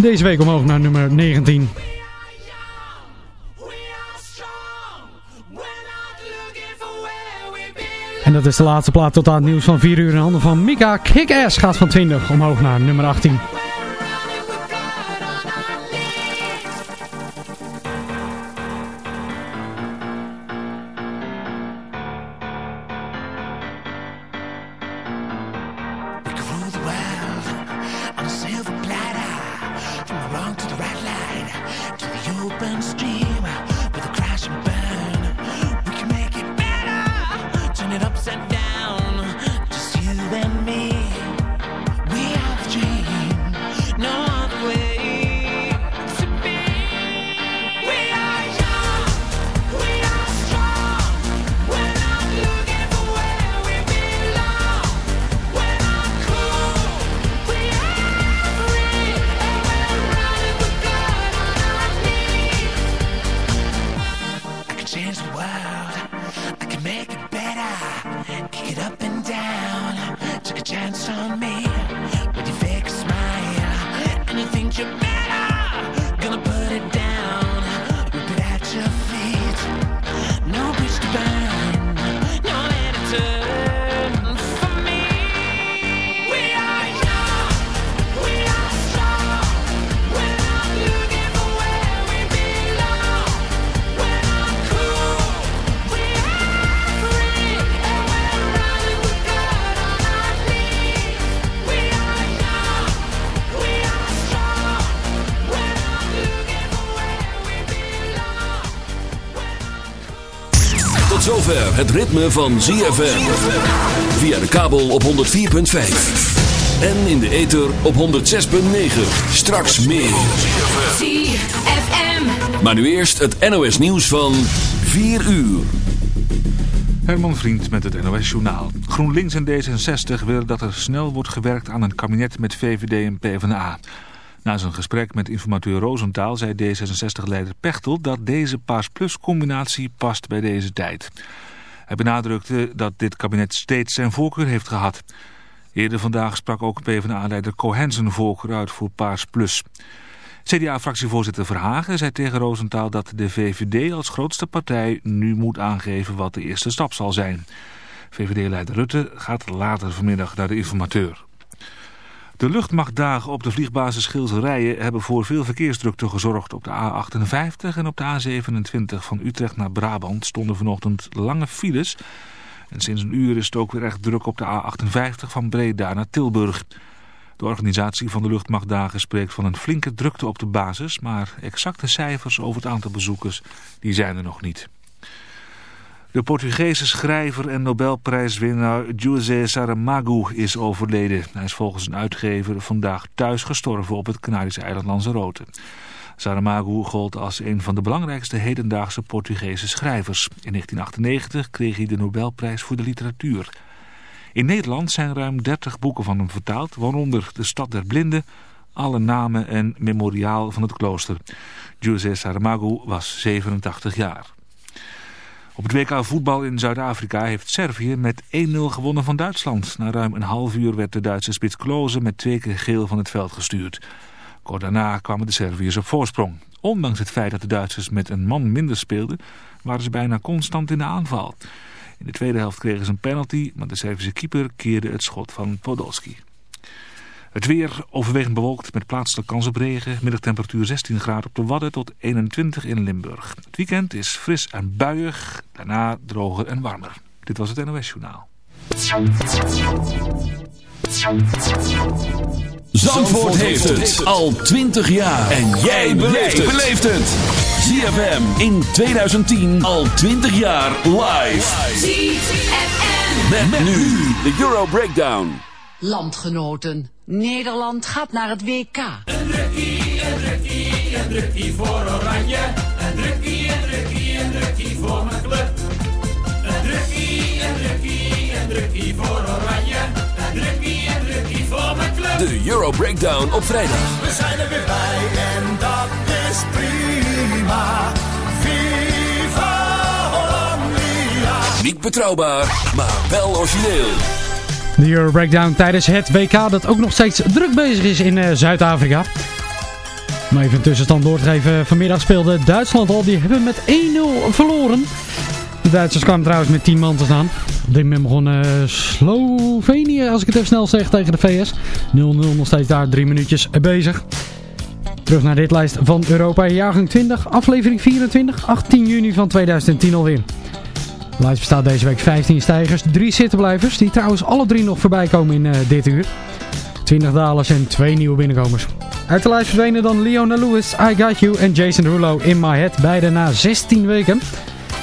Deze week omhoog naar nummer 19. En dat is de laatste plaat tot aan het nieuws van 4 uur in handen van Mika. Kick-Ass gaat van 20 omhoog naar nummer 18. Het ritme van ZFM. Via de kabel op 104.5. En in de ether op 106.9. Straks meer. ZFM. Maar nu eerst het NOS nieuws van 4 uur. Herman Vriend met het NOS Journaal. GroenLinks en D66 willen dat er snel wordt gewerkt aan een kabinet met VVD en PvdA. Na zijn gesprek met informateur Roosentaal zei D66-leider Pechtel dat deze Paas Plus combinatie past bij deze tijd. Hij benadrukte dat dit kabinet steeds zijn voorkeur heeft gehad. Eerder vandaag sprak ook PvdA-leider Cohen zijn voorkeur uit voor Paars Plus. CDA-fractievoorzitter Verhagen zei tegen Roosentaal dat de VVD als grootste partij nu moet aangeven wat de eerste stap zal zijn. VVD-leider Rutte gaat later vanmiddag naar de informateur. De luchtmachtdagen op de vliegbasis Schilterijen hebben voor veel verkeersdrukte gezorgd. Op de A58 en op de A27 van Utrecht naar Brabant stonden vanochtend lange files. En sinds een uur is het ook weer echt druk op de A58 van Breda naar Tilburg. De organisatie van de luchtmachtdagen spreekt van een flinke drukte op de basis, maar exacte cijfers over het aantal bezoekers die zijn er nog niet. De Portugese schrijver en Nobelprijswinnaar José Saramago is overleden. Hij is volgens een uitgever vandaag thuis gestorven op het Canarische eiland Lanzarote. Saramago gold als een van de belangrijkste hedendaagse Portugese schrijvers. In 1998 kreeg hij de Nobelprijs voor de literatuur. In Nederland zijn ruim 30 boeken van hem vertaald, waaronder De Stad der Blinden, Alle Namen en Memoriaal van het Klooster. José Saramago was 87 jaar. Op het WK voetbal in Zuid-Afrika heeft Servië met 1-0 gewonnen van Duitsland. Na ruim een half uur werd de Duitse spits Kloze met twee keer geel van het veld gestuurd. Kort daarna kwamen de Serviërs op voorsprong. Ondanks het feit dat de Duitsers met een man minder speelden, waren ze bijna constant in de aanval. In de tweede helft kregen ze een penalty, maar de Servische keeper keerde het schot van Podolski. Het weer overwegend bewolkt met plaatselijk kans op regen. Middagtemperatuur 16 graden op de Wadden tot 21 in Limburg. Het weekend is fris en buiig, daarna droger en warmer. Dit was het NOS Journaal. Zandvoort heeft het al 20 jaar. En jij beleeft het. ZFM in 2010 al 20 jaar live. ZFM. Met, nu de Euro Breakdown. Landgenoten, Nederland gaat naar het WK. Een drukkie, een drukkie, een drukkie voor Oranje. Een drukkie, een drukkie, een drukkie voor mijn club. Een drukkie, een drukkie, een drukkie voor Oranje. Een drukkie, een drukkie voor mijn club. De Euro Breakdown op vrijdag. We zijn er weer bij en dat is prima. Viva Hollandia. Niet betrouwbaar, maar wel origineel. De Euro Breakdown tijdens het WK dat ook nog steeds druk bezig is in uh, Zuid-Afrika. Om even een tussenstand door te geven. Vanmiddag speelde Duitsland al. Die hebben met 1-0 verloren. De Duitsers kwamen trouwens met 10 man te staan. Op dit moment begon uh, Slovenië, als ik het even snel zeg, tegen de VS. 0-0 nog steeds daar, drie minuutjes bezig. Terug naar dit lijst van Europa, jaargang 20, aflevering 24, 18 juni van 2010 alweer. Lijst bestaat deze week 15 stijgers, 3 zittenblijvers, die trouwens alle drie nog voorbij komen in uh, dit uur. 20 dalers en 2 nieuwe binnenkomers. Uit de lijst verdwenen dan Leona Lewis, I Got You en Jason Derulo In My Head, beide na 16 weken.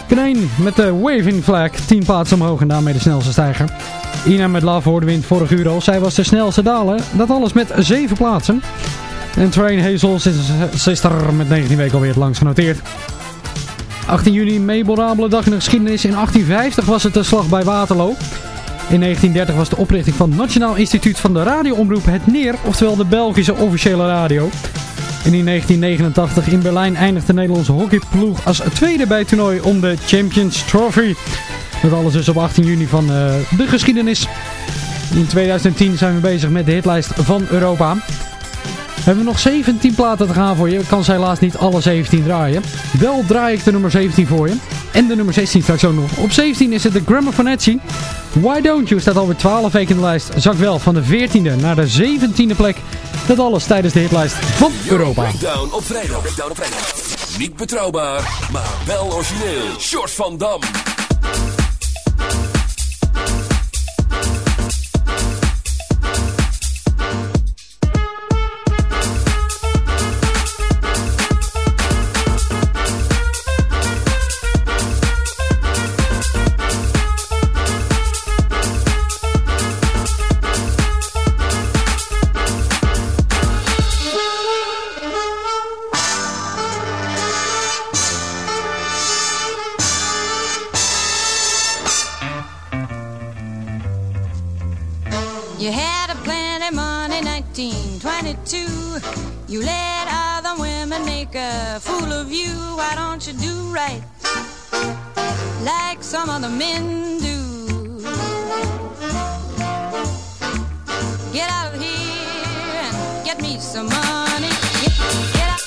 Kneen met de Waving Flag, 10 plaatsen omhoog en daarmee de snelste stijger. Ina met Love hoorde wint vorig uur al, zij was de snelste daler, dat alles met 7 plaatsen. En Train Hazel sister met 19 weken alweer het langst genoteerd. 18 juni, memorabele dag in de geschiedenis. In 1850 was het de slag bij Waterloo. In 1930 was de oprichting van het Nationaal Instituut van de Radioomroep het NEER, oftewel de Belgische officiële radio. En in 1989 in Berlijn eindigde de Nederlandse hockeyploeg als tweede bij het toernooi om de Champions Trophy. Dat alles dus op 18 juni van uh, de geschiedenis. In 2010 zijn we bezig met de hitlijst van Europa. We hebben nog 17 platen te gaan voor je. Ik kan ze helaas niet alle 17 draaien. Wel draai ik de nummer 17 voor je. En de nummer 16 straks ook nog. Op 17 is het de Grammophonetsi. Why Don't You staat alweer 12 weken in de lijst. Zak wel van de 14e naar de 17e plek. Dat alles tijdens de hitlijst van Europa. Breakdown op vrijdag. Breakdown op vrijdag. Niet betrouwbaar, maar wel origineel. Short van Dam. Make a fool of you. Why don't you do right like some other men do? Get out of here and get me some money. Get, get out.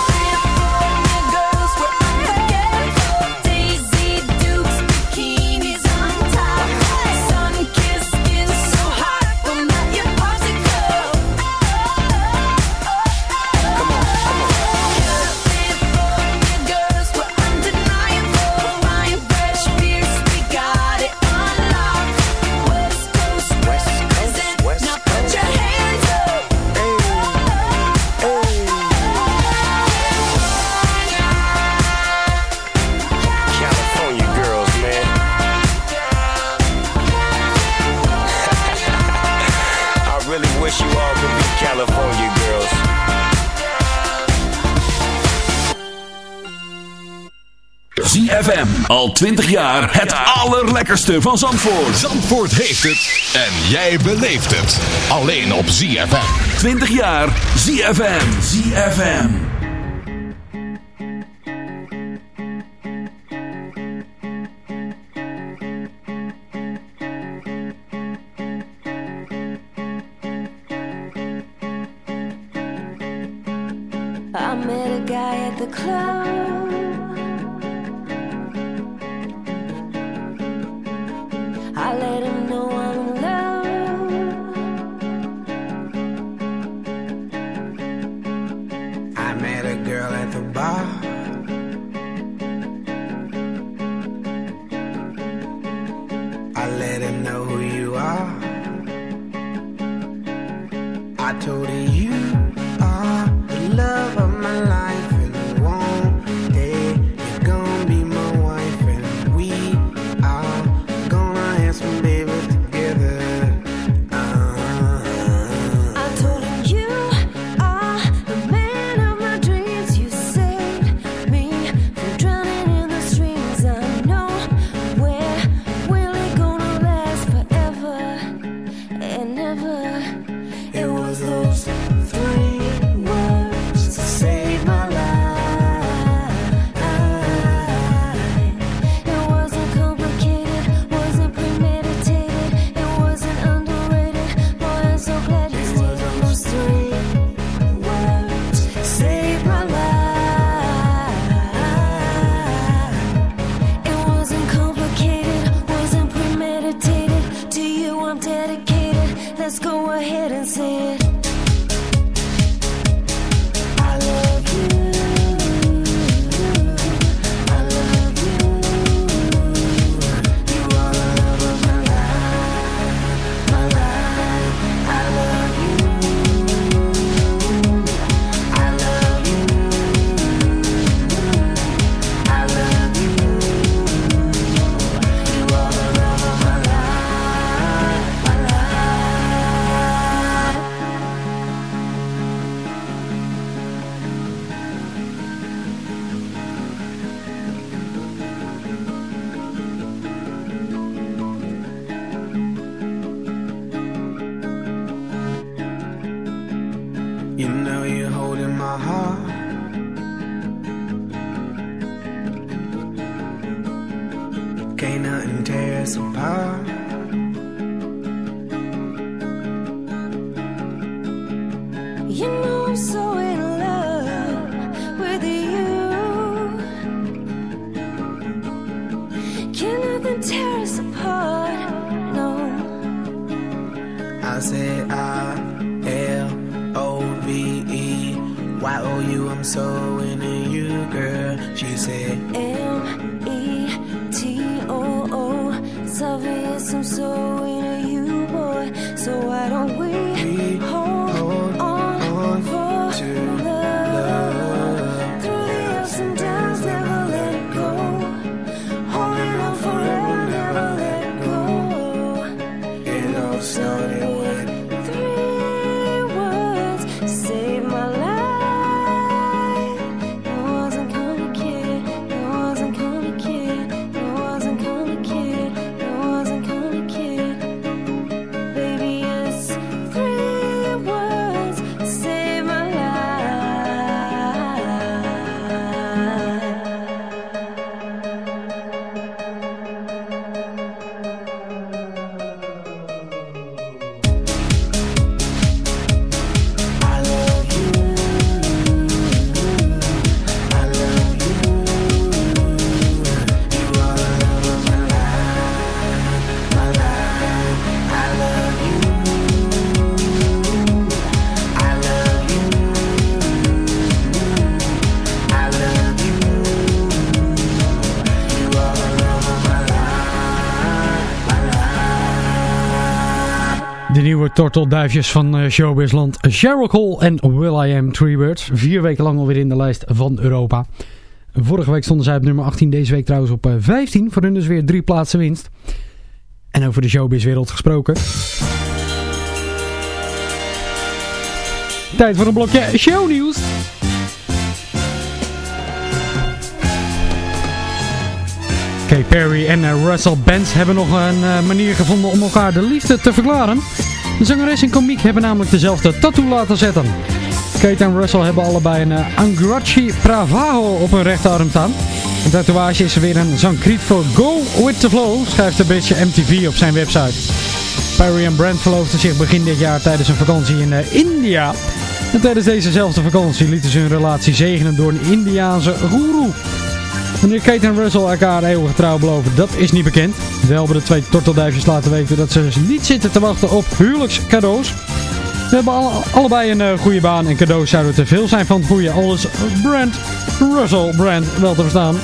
really wish you all could be California girls. ZFM, al 20 jaar het allerlekkerste van Zandvoort. Zandvoort heeft het en jij beleeft het. Alleen op ZFM. 20 jaar ZFM. ZFM. Tortelduifjes van eh, Showbizland. Sheryl Cole en Will I Am Treebirds. Vier weken lang alweer in de lijst van Europa. Vorige week stonden zij op nummer 18. Deze week trouwens op eh, 15. Voor hun dus weer drie plaatsen winst. En over de showbizwereld gesproken. Tijd voor een blokje shownieuws. Kay Perry en eh, Russell Benz hebben nog een eh, manier gevonden om elkaar de liefde te verklaren. De zangeres en komiek hebben namelijk dezelfde tattoo laten zetten. Kate en Russell hebben allebei een uh, Angrachi Bravajo op hun rechterarm staan. De tatoeage is weer een zangkriet voor Go With The Flow, schrijft de Britse MTV op zijn website. Perry en Brent verloofden zich begin dit jaar tijdens een vakantie in uh, India. En tijdens dezezelfde vakantie lieten ze hun relatie zegenen door een Indiaanse goeroe. Wanneer Kate en Russell elkaar eeuwig trouw beloven, dat is niet bekend. Wel hebben de twee tortelduifjes laten weten dat ze niet zitten te wachten op huwelijkscadeaus. Ze hebben alle, allebei een uh, goede baan en cadeaus zouden te veel zijn van het goede. Alles Brand, Russell Brand, wel te verstaan.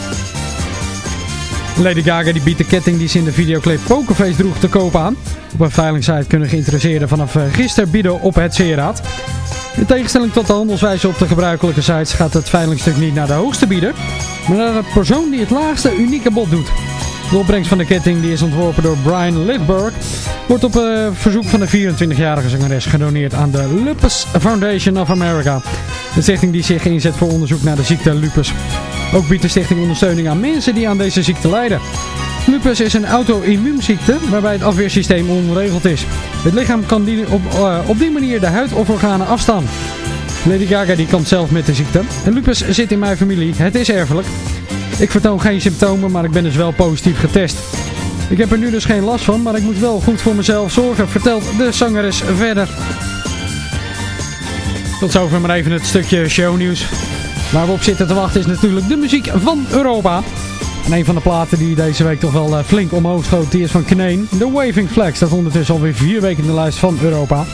Lady Gaga die biedt de ketting die ze in de videoclip Pokerface droeg te koop aan. Op een veilingsite kunnen geïnteresseerden vanaf uh, gisteren bieden op het zeeraad. In tegenstelling tot de handelswijze op de gebruikelijke sites gaat het veilingstuk niet naar de hoogste bieder, maar naar de persoon die het laagste unieke bod doet. De opbrengst van de ketting die is ontworpen door Brian Lidberg wordt op uh, verzoek van de 24-jarige zangeres gedoneerd aan de Lupus Foundation of America. De stichting die zich inzet voor onderzoek naar de ziekte lupus. Ook biedt de stichting ondersteuning aan mensen die aan deze ziekte lijden. Lupus is een auto-immuunziekte waarbij het afweersysteem onregeld is. Het lichaam kan die op, uh, op die manier de huid of organen afstaan. Lady Gaga die kampt zelf met de ziekte. En lupus zit in mijn familie. Het is erfelijk. Ik vertoon geen symptomen, maar ik ben dus wel positief getest. Ik heb er nu dus geen last van, maar ik moet wel goed voor mezelf zorgen, vertelt de zangeres verder. Tot zover maar even het stukje shownieuws. Waar we op zitten te wachten is natuurlijk de muziek van Europa. En een van de platen die deze week toch wel uh, flink omhoog schoot, die is van Kneen. The Waving Flag staat ondertussen alweer vier weken in de lijst van Europa.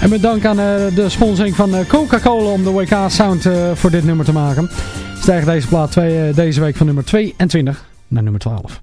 En met dank aan uh, de sponsoring van uh, Coca-Cola om de WK Sound voor dit nummer te maken, stijgt deze plaat twee, deze week van nummer 22 naar nummer 12.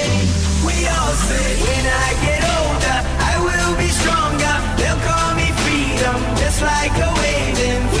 When I get older, I will be stronger. They'll call me freedom, just like a wave.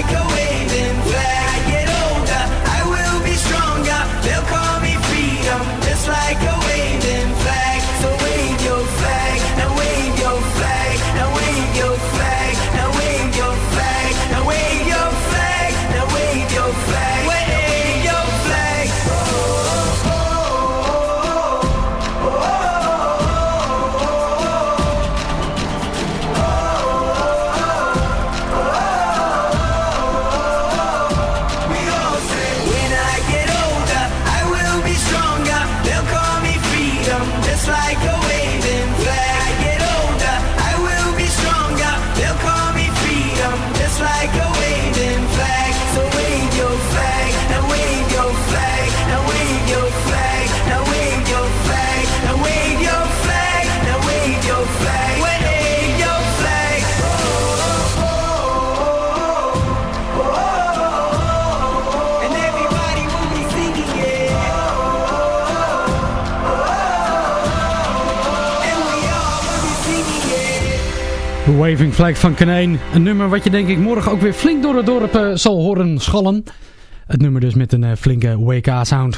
Waving Flag van Kaneen. Een nummer wat je denk ik morgen ook weer flink door het dorp eh, zal horen schallen. Het nummer dus met een eh, flinke WK-sound.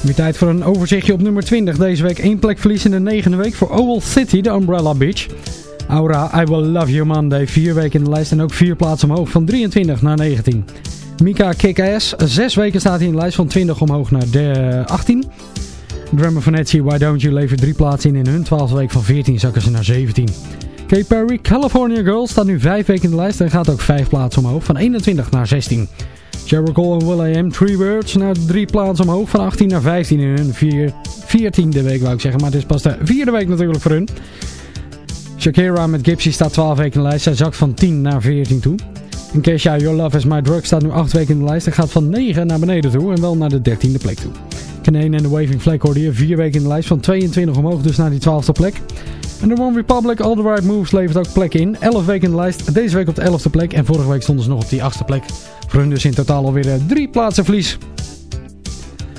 Weer tijd voor een overzichtje op nummer 20. Deze week één plek verlies in de negende week voor Owl City, de Umbrella Beach. Aura, I Will Love You Monday, vier weken in de lijst en ook vier plaatsen omhoog van 23 naar 19. Mika Kick-Ass, zes weken staat hij in de lijst van 20 omhoog naar de 18. Drummer van Why Don't You levert drie plaatsen in in hun 12e week van 14 zakken ze naar 17. Kate Perry, California Girl, staat nu vijf weken in de lijst en gaat ook vijf plaatsen omhoog van 21 naar 16. Jericho en Will.i.am, Three Words, naar drie plaatsen omhoog van 18 naar 15 in hun vier, 14e week wou ik zeggen, maar het is pas de vierde week natuurlijk voor hun. Shakira met Gypsy staat 12 weken in de lijst, zij zakt van 10 naar 14 toe. En Kesha, Your Love Is My Drug staat nu 8 weken in de lijst en gaat van 9 naar beneden toe en wel naar de 13e plek toe. Kaneen en de Waving Flag hoorde je 4 weken in de lijst van 22 omhoog dus naar die 12e plek. En de One Republic, All The Right Moves levert ook plekken in. 11 weken in de lijst, deze week op de 11e plek en vorige week stonden ze nog op die 8e plek. Voor hun dus in totaal alweer 3 plaatsen verlies.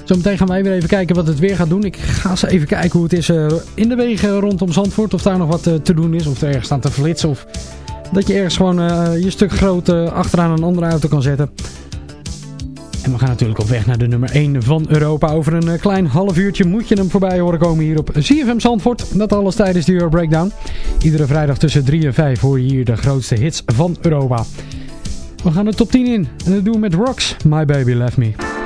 Zometeen gaan wij weer even kijken wat het weer gaat doen. Ik ga eens even kijken hoe het is uh, in de wegen rondom Zandvoort. Of daar nog wat uh, te doen is. Of er ergens staan te flitsen. Of dat je ergens gewoon je stuk groot achteraan een andere auto kan zetten. En we gaan natuurlijk op weg naar de nummer 1 van Europa. Over een klein half uurtje moet je hem voorbij horen komen hier op CFM Zandvoort. Dat alles tijdens de Euro Breakdown. Iedere vrijdag tussen 3 en 5 hoor je hier de grootste hits van Europa. We gaan de top 10 in. En dat doen we met Rocks, My Baby Left Me.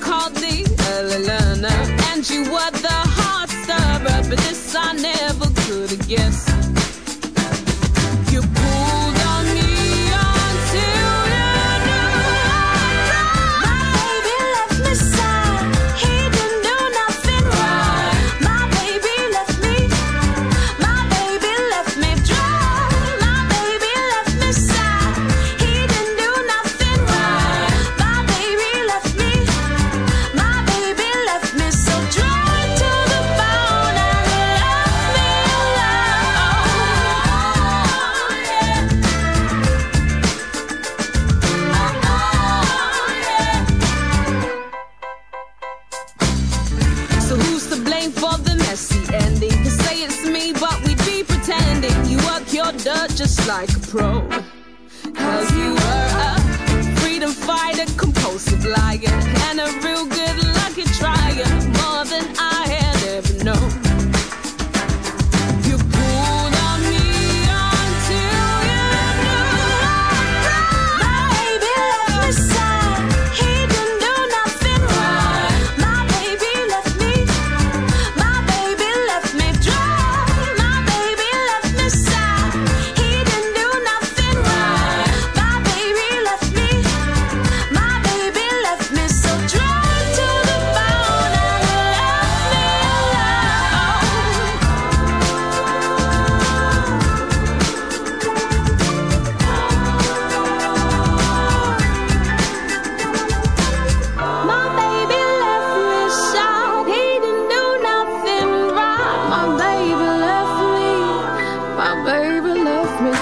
called the Elena, and you were the heart stirrer, but this I never could have guessed.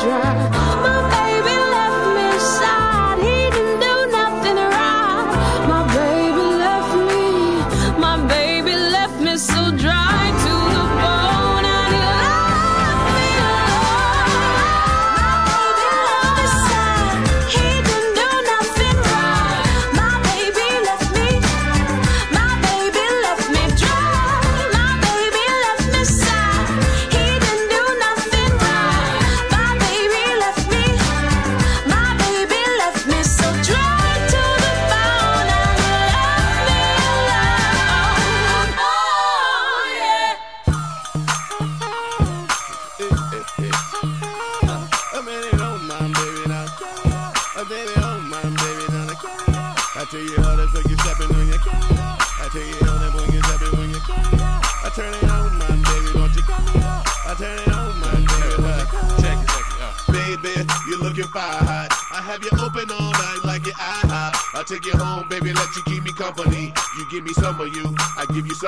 dry.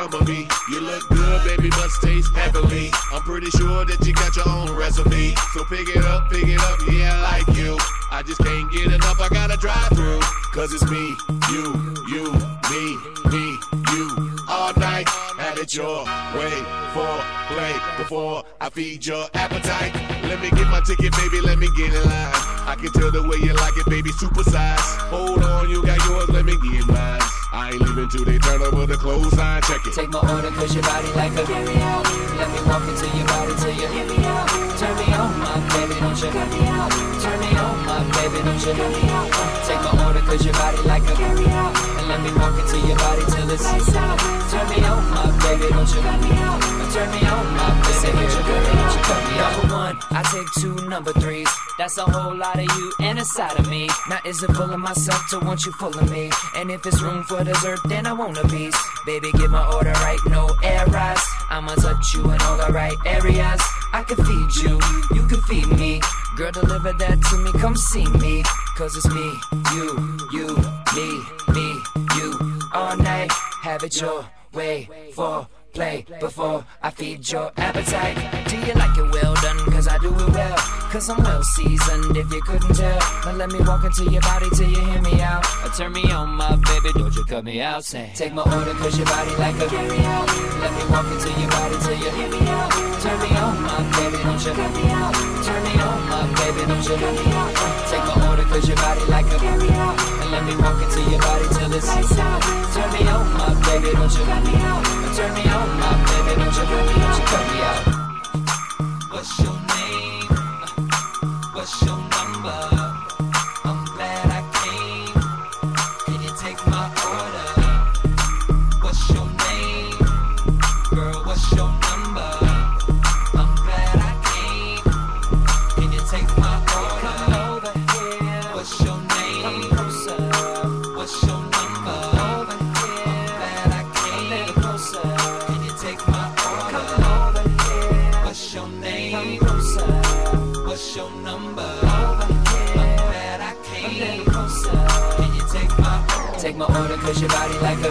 Some of me. You look good, baby, must taste heavenly. I'm pretty sure that you got your own recipe. So pick it up, pick it up, yeah, I like you. I just can't get enough, I gotta drive through. Cause it's me, you, you, me, me, you. All night, have it your way for play before I feed your appetite. Let me get my ticket, baby, let me get in line. I can tell the way you like it, baby, supersize. Hold on, you got yours, let me get mine. I ain't leaving till they turn over the clothesline, check it. Take my order cause your body like a carry out. Let me walk into your body till you hear me out. Turn me on, my baby, don't you cut me out. Turn me on, my baby, don't you cut me out. Take my order cause your body like a carry out. And let me walk into your body till it's lights out. Turn me on, my baby, don't you cut me out. Turn me on, my baby, don't you cut me out. You cut me out. Number one, I take two number threes. That's a whole lot of you and a side of me. Now is it full of myself to want you full of me? And if it's room for dessert, then I want a piece. Baby, get my order right, no errors. I'ma touch you in all the right areas. I can feed you, you can feed me. Girl, deliver that to me, come see me. Cause it's me, you, you, me, me, you. All night, have it your way for play before I feed your appetite. Do you like it well done? Cause I do it well. Cause I'm well seasoned if you couldn't tell. Now let me walk into your body till you hear me out. Or turn me on, my baby, don't you cut me out. Say, take my order cause your body like a carry out. Let me walk into your body till you hear me out. Turn me on, my baby, don't you cut me out. Turn me on, my baby, don't you cut me out. Uh, take my order cause your body like a carry out. And let me walk into your body till it's lights out. Turn me on, my baby, don't you cut me out. Turn me on, my baby, don't you cut me, don't you cut me out. What's your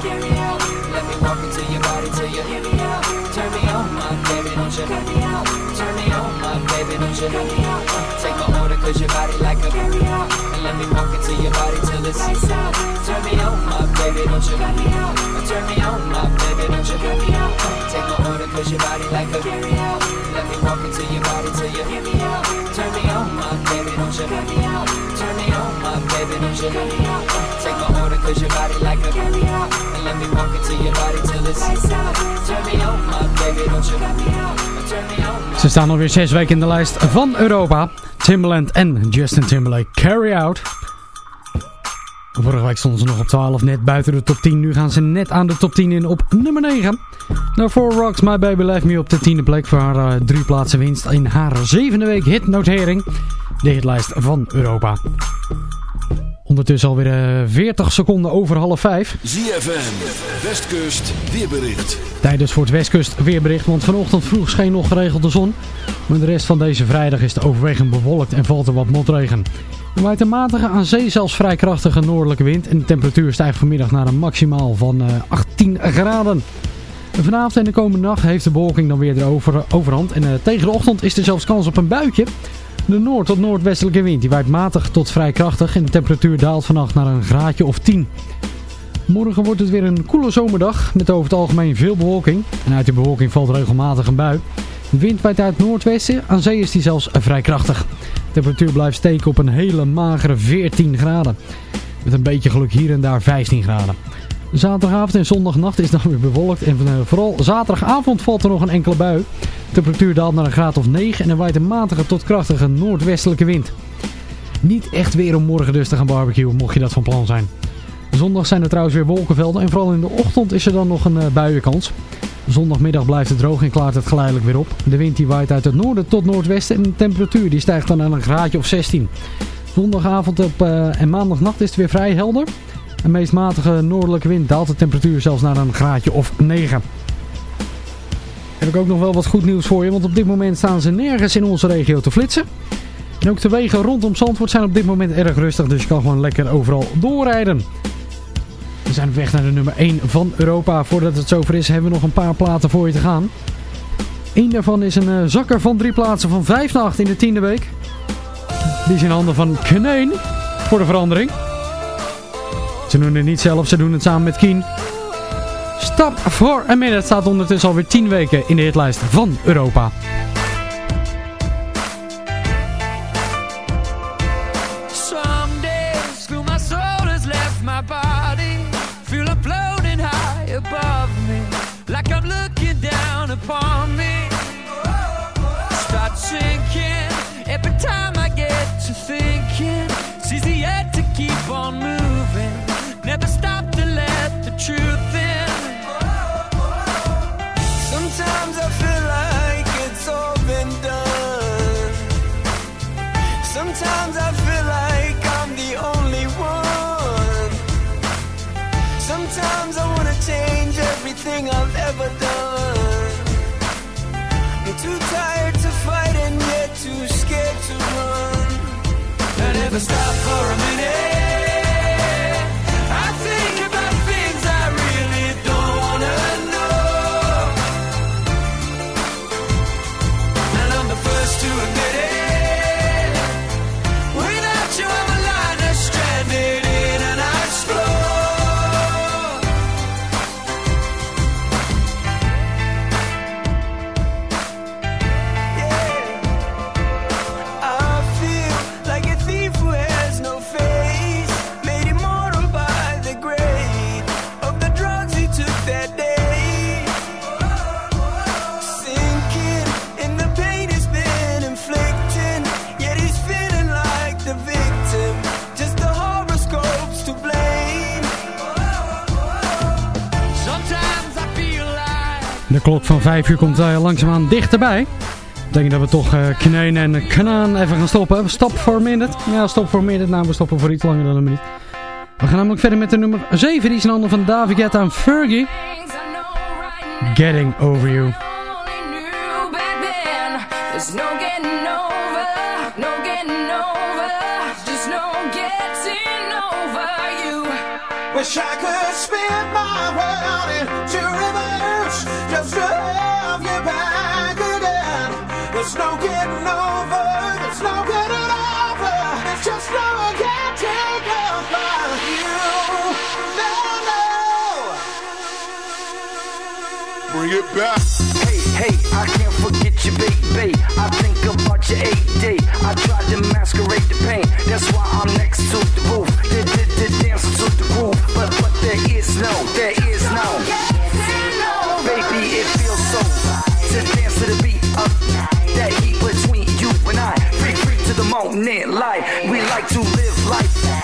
carry out. Let me walk into your body till you hear me out. Turn me on, my baby, don't you me out. Turn me on, my baby, don't you me out. Take my order cause your body like a carry out. And let me walk into your body till it's lights out. Turn me on, my baby, don't you me out. Turn me on, my baby, don't you me out. Take my order cause your body like a carry out. Let me walk into your body till you hear me out. Turn me on, my baby, don't you me out. Turn me on, my baby, don't you me out. Take my cause your body like a carry out. And let me walk into your body till it's lights out. Turn me on, my baby, don't you cut me out. Turn me on. Ze staan alweer zes weken in de lijst van Europa. Timbaland en Justin Timberlake Carry Out. Vorige week stonden ze nog op 12, net buiten de top 10. Nu gaan ze net aan de top 10 in op nummer 9. Daarvoor Rocks My Baby Left Me op de tiende plek voor haar eh, drie plaatsen winst in haar zevende week hitnotering. De hitlijst van Europa. Ondertussen alweer eh, 40 seconden over half 5. ZFM, Westkust, weerbericht. Tijdens voor het Westkust weerbericht, want vanochtend vroeg scheen nog geregeld de zon. Maar de rest van deze vrijdag is het overwegend bewolkt en valt er wat motregen. Er waait een matige, aan zee zelfs vrij krachtige noordelijke wind en de temperatuur stijgt vanmiddag naar een maximaal van eh, 18 graden. Vanavond en de komende nacht heeft de bewolking dan weer de over, overhand en eh, tegen de ochtend is er zelfs kans op een buitje. De noord- tot noordwestelijke wind die waait matig tot vrij krachtig en de temperatuur daalt vannacht naar een graadje of 10. Morgen wordt het weer een koele zomerdag met over het algemeen veel bewolking. En uit die bewolking valt regelmatig een bui. De wind waait uit het noordwesten, aan zee is die zelfs vrij krachtig. De temperatuur blijft steken op een hele magere 14 graden. Met een beetje geluk hier en daar 15 graden. Zaterdagavond en zondagnacht is dan weer bewolkt en eh, vooral zaterdagavond valt er nog een enkele bui. Temperatuur daalt naar een graad of 9 en er waait een matige tot krachtige noordwestelijke wind. Niet echt weer om morgen dus te gaan barbecuen, mocht je dat van plan zijn. Zondag zijn er trouwens weer wolkenvelden en vooral in de ochtend is er dan nog een uh, buienkans. Zondagmiddag blijft het droog en klaart het geleidelijk weer op. De wind die waait uit het noorden tot noordwesten en de temperatuur die stijgt dan naar een graadje of 16. Zondagavond op, uh, en maandagnacht is het weer vrij helder. Een meest matige noordelijke wind daalt de temperatuur zelfs naar een graadje of 9. Heb ik ook nog wel wat goed nieuws voor je, want op dit moment staan ze nergens in onze regio te flitsen. En ook de wegen rondom Zandvoort zijn op dit moment erg rustig, dus je kan gewoon lekker overal doorrijden. We zijn op weg naar de nummer 1 van Europa. Voordat het zover is, hebben we nog een paar platen voor je te gaan. Eén daarvan is een eh, zakker van drie plaatsen van 5 naar 8 in de tiende week. Die is in handen van Kneen, voor de verandering. Ze doen het niet zelf, ze doen het samen met Kien. Stop for a Minute staat ondertussen alweer 10 weken in de hitlijst van Europa. Stop for a klok van 5 uur komt uh, langzaamaan dichterbij. Ik denk dat we toch eh Kneen en Kanaan even gaan stoppen. Stop a minute. Ja, stop a minute. Nou, we stoppen voor iets langer dan een minuut. We gaan namelijk verder met de nummer 7. Die is in handen van David Guetta en Fergie. Getting Over You. Wish I could spin my world into reverse just you back again. There's no getting over, there's no getting over. It's just no getting over you. No, no. Bring it back. Hey, hey, I can't forget you, baby. I think about your AD. I tried to masquerade the pain. That's why I'm next to the roof. Did, did dance to the groove. But, but there is no, there is like to live life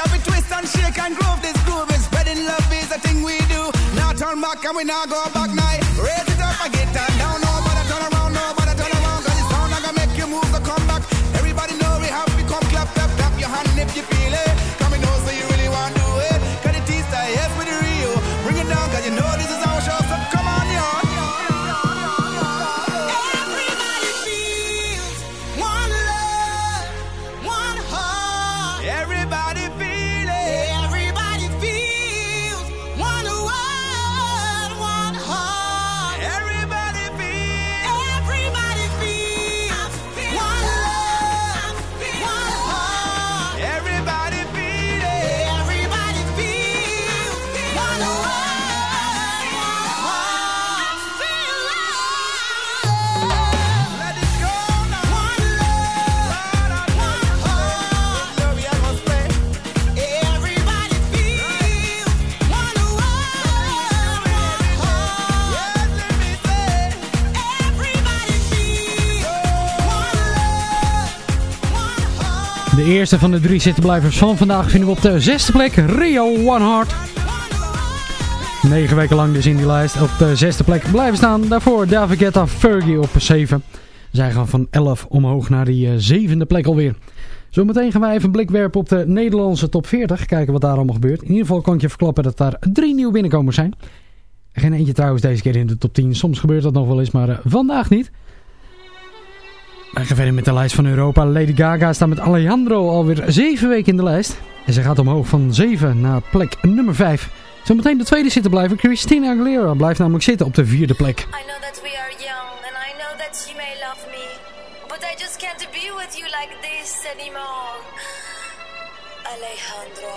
have to twist and shake and groove. This groove is spreading love is a thing we do. Now turn back and we now go back now. Eerste van de drie zittenblijvers van vandaag vinden we op de zesde plek. Rio One Heart. Negen weken lang dus in die lijst. Op de zesde plek blijven staan. Daarvoor David Guetta Fergie op 7. Zij gaan van 11 omhoog naar die eh, zevende plek alweer. Zometeen gaan wij even een blik werpen op de Nederlandse top 40. Kijken wat daar allemaal gebeurt. In ieder geval kan ik je verklappen dat daar drie nieuwe binnenkomers zijn. Geen eentje trouwens deze keer in de top 10. Soms gebeurt dat nog wel eens, maar eh, vandaag niet. Wij gaan verder met de lijst van Europa. Lady Gaga staat met Alejandro alweer 7 weken in de lijst. En ze gaat omhoog van 7 naar plek nummer 5. Zometeen de tweede zitten blijven. Christina Aguilera blijft namelijk zitten op de vierde plek. I know that we are young and I know that may love me. But I just can't be with you like this anymore. Alejandro.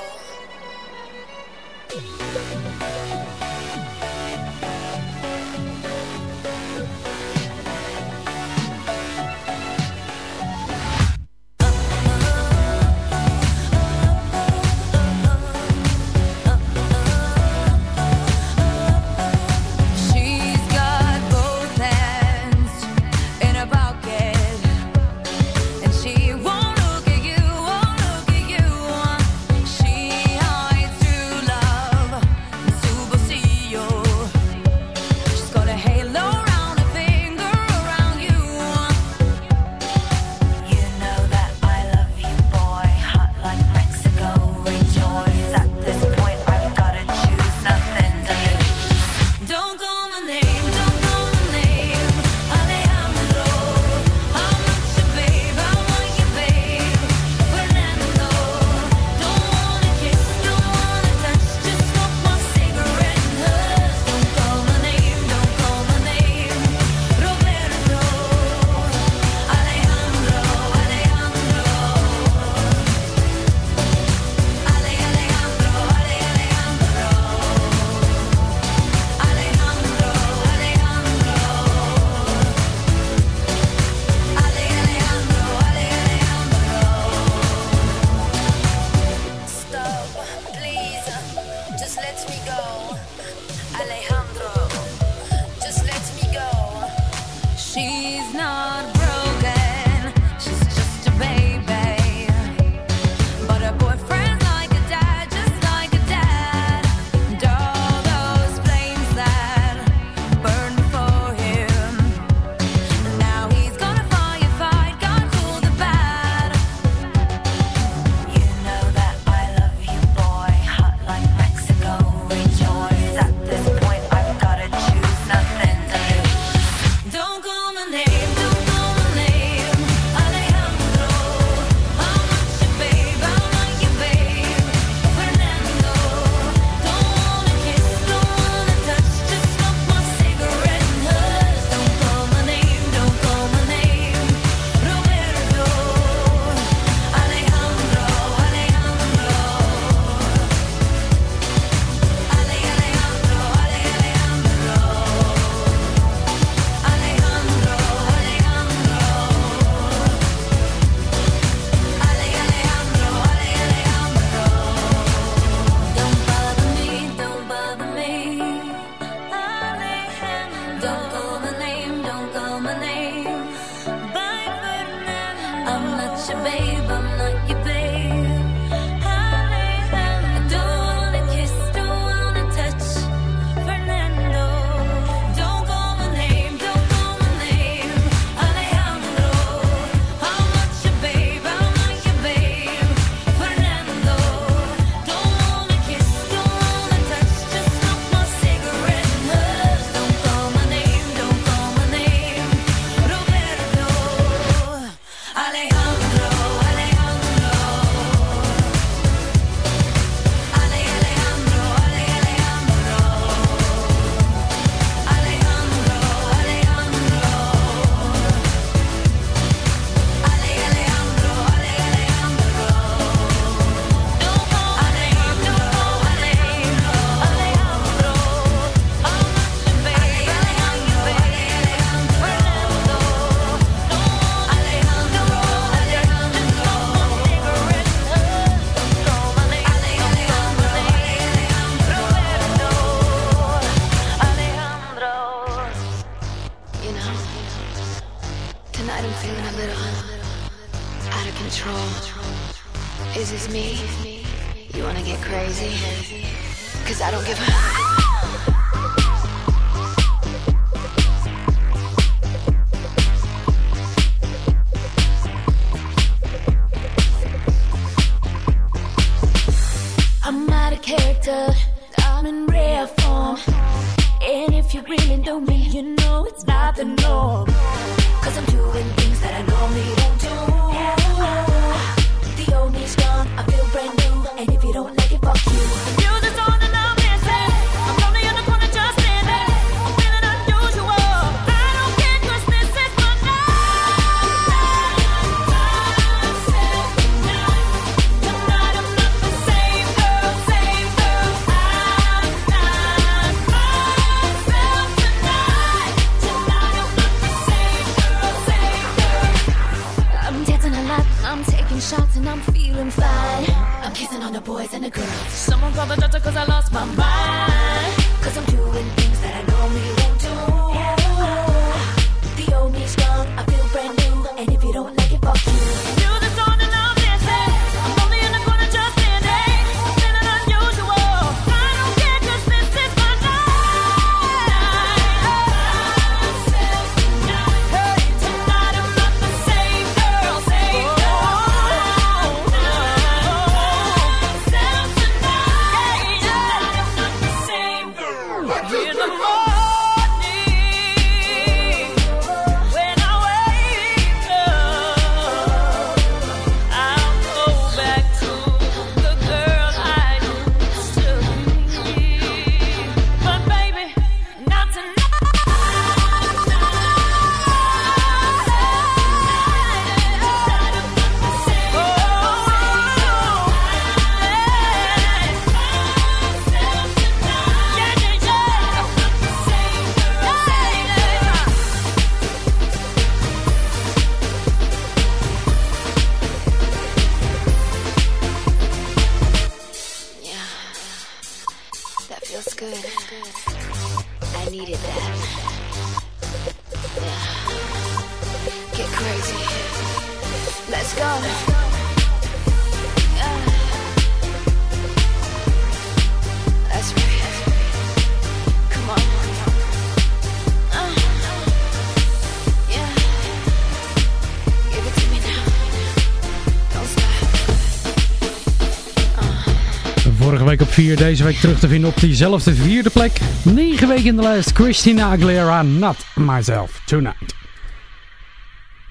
4, deze week terug te vinden op diezelfde vierde plek. 9 weken in de lijst, Christina Aguilera, Not Myself Tonight.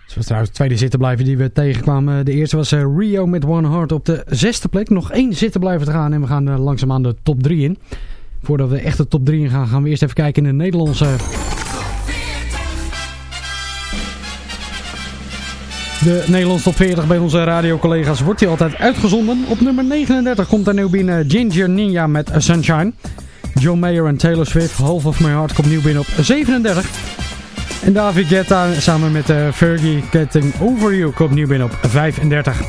Ze was trouwens de tweede zitten blijven die we tegenkwamen. De eerste was eh, Rio met One Heart op de zesde plek. Nog één zitten blijven te gaan en we gaan uh, langzaamaan de top 3 in. Voordat we echt de top 3 in gaan, gaan we eerst even kijken in de Nederlandse... De Nederlandse top 40 bij onze radiocollega's wordt hier altijd uitgezonden. Op nummer 39 komt er nieuw binnen Ginger Ninja met Sunshine. John Mayer en Taylor Swift, Half of My Heart, komt nieuw binnen op 37. En David Guetta samen met uh, Fergie Getting Over You komt nieuw binnen op 35.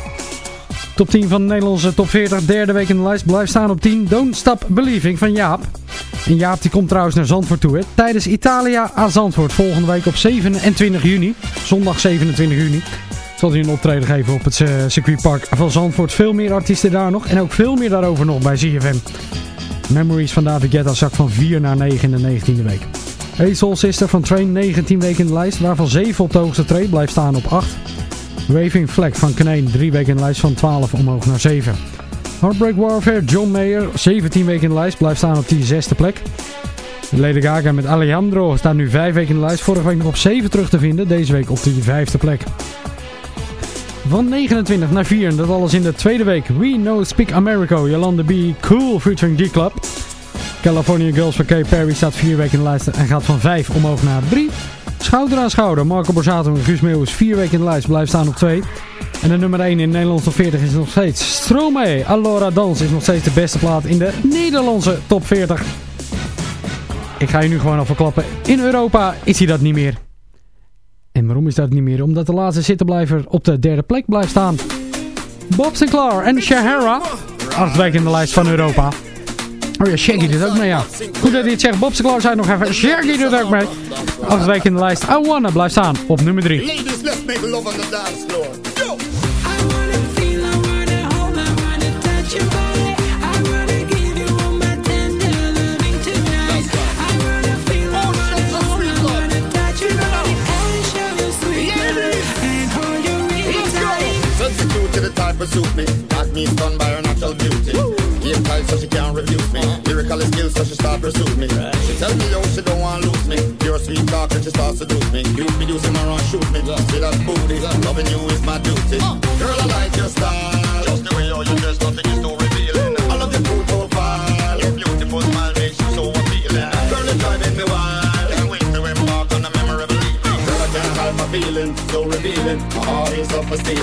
Top 10 van de Nederlandse top 40, derde week in de lijst, blijft staan op 10. Don't Stop Believing van Jaap. En Jaap die komt trouwens naar Zandvoort toe. Hè. Tijdens Italia aan Zandvoort volgende week op 27 juni. Zondag 27 juni. Zal hij een optreden geven op het uh, circuitpark van Zandvoort. Veel meer artiesten daar nog. En ook veel meer daarover nog bij ZFM. Memories van David Guetta zak van 4 naar 9 in de 19e week. Soul Sister van Train 19 weken in de lijst. Waarvan 7 op de hoogste tree blijft staan op 8. Waving Flag van Kneen 3 weken in de lijst van 12 omhoog naar 7. Heartbreak Warfare John Mayer 17 weken in de lijst blijft staan op die zesde plek. Lady Gaga met Alejandro staat nu 5 weken in de lijst. Vorige week nog op 7 terug te vinden. Deze week op die vijfde plek. Van 29 naar 4 en dat alles in de tweede week. We Know Speak America, Yolanda B. Cool featuring G-Club. California Girls van Katy Perry staat 4 weken in de lijst en gaat van 5 omhoog naar 3. Schouder aan schouder, Marco Borsato en Guus Meeuwis 4 weken in de lijst, blijft staan op 2. En de nummer 1 in Nederland top 40 is nog steeds Stromae. Allora Dans is nog steeds de beste plaat in de Nederlandse top 40. Ik ga je nu gewoon al verklappen. In Europa is hij dat niet meer. En waarom is dat niet meer? Omdat de laatste zittenblijver op de derde plek blijft staan. Bob Sinclair en Shahara. Acht in de lijst van Europa. Oh ja, Shaggy doet ook mee, ja. Goed dat hij het zegt. Bob Sinclair zei nog even. Shaggy doet ook mee. Acht in de lijst. I blijft staan op nummer 3. seduce me. You be using my run, shoot me. Yeah. See that booty, yeah. loving you is my duty. Uh. Girl, I like your style. Just the way all you dress, nothing is too revealing. I love your cool profile. Your beautiful smile makes you so appealing. Girl, it's driving me wild. Can't wait to embark on a memorable evening. Girl, I can't hide my feeling, so revealing. My heart is up for stealing.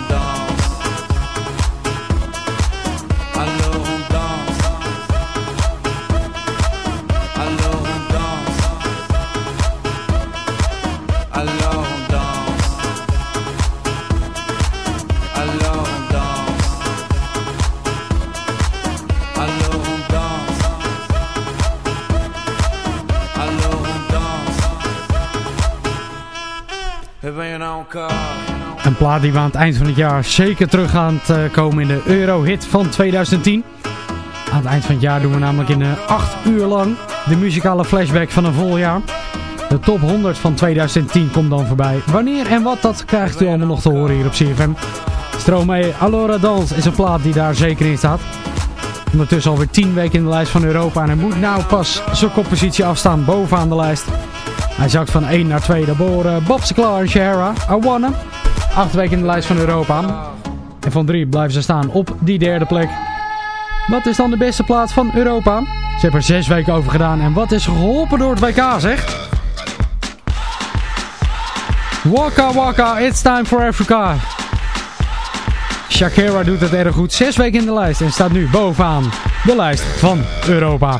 Een plaat die we aan het eind van het jaar zeker terug gaan eh, komen in de Eurohit van 2010. Aan het eind van het jaar doen we namelijk in uh, 8 uur lang de muzikale flashback van een vol jaar. De top 100 van 2010 komt dan voorbij. Wanneer en wat, dat krijgt u allemaal nog te horen hier op CFM. Stromae Allora Dans is een plaat die daar zeker in staat. Ondertussen alweer 10 weken in de lijst van Europa en hij moet nou pas zijn koppositie afstaan bovenaan de lijst. Hij zakt van 1 naar 2 daarvoor Bob Sinclair en Shahara, Wanna. 8 weken in de lijst van Europa. En van 3 blijven ze staan op die derde plek. Wat is dan de beste plaats van Europa? Ze hebben er 6 weken over gedaan en wat is geholpen door het WK zeg? Waka Waka, it's time for Africa. Shakira doet het erg goed. 6 weken in de lijst en staat nu bovenaan de lijst van Europa.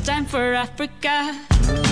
time for Africa.